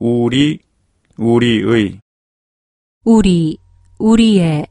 우리, 우리의, 우리, 우리의.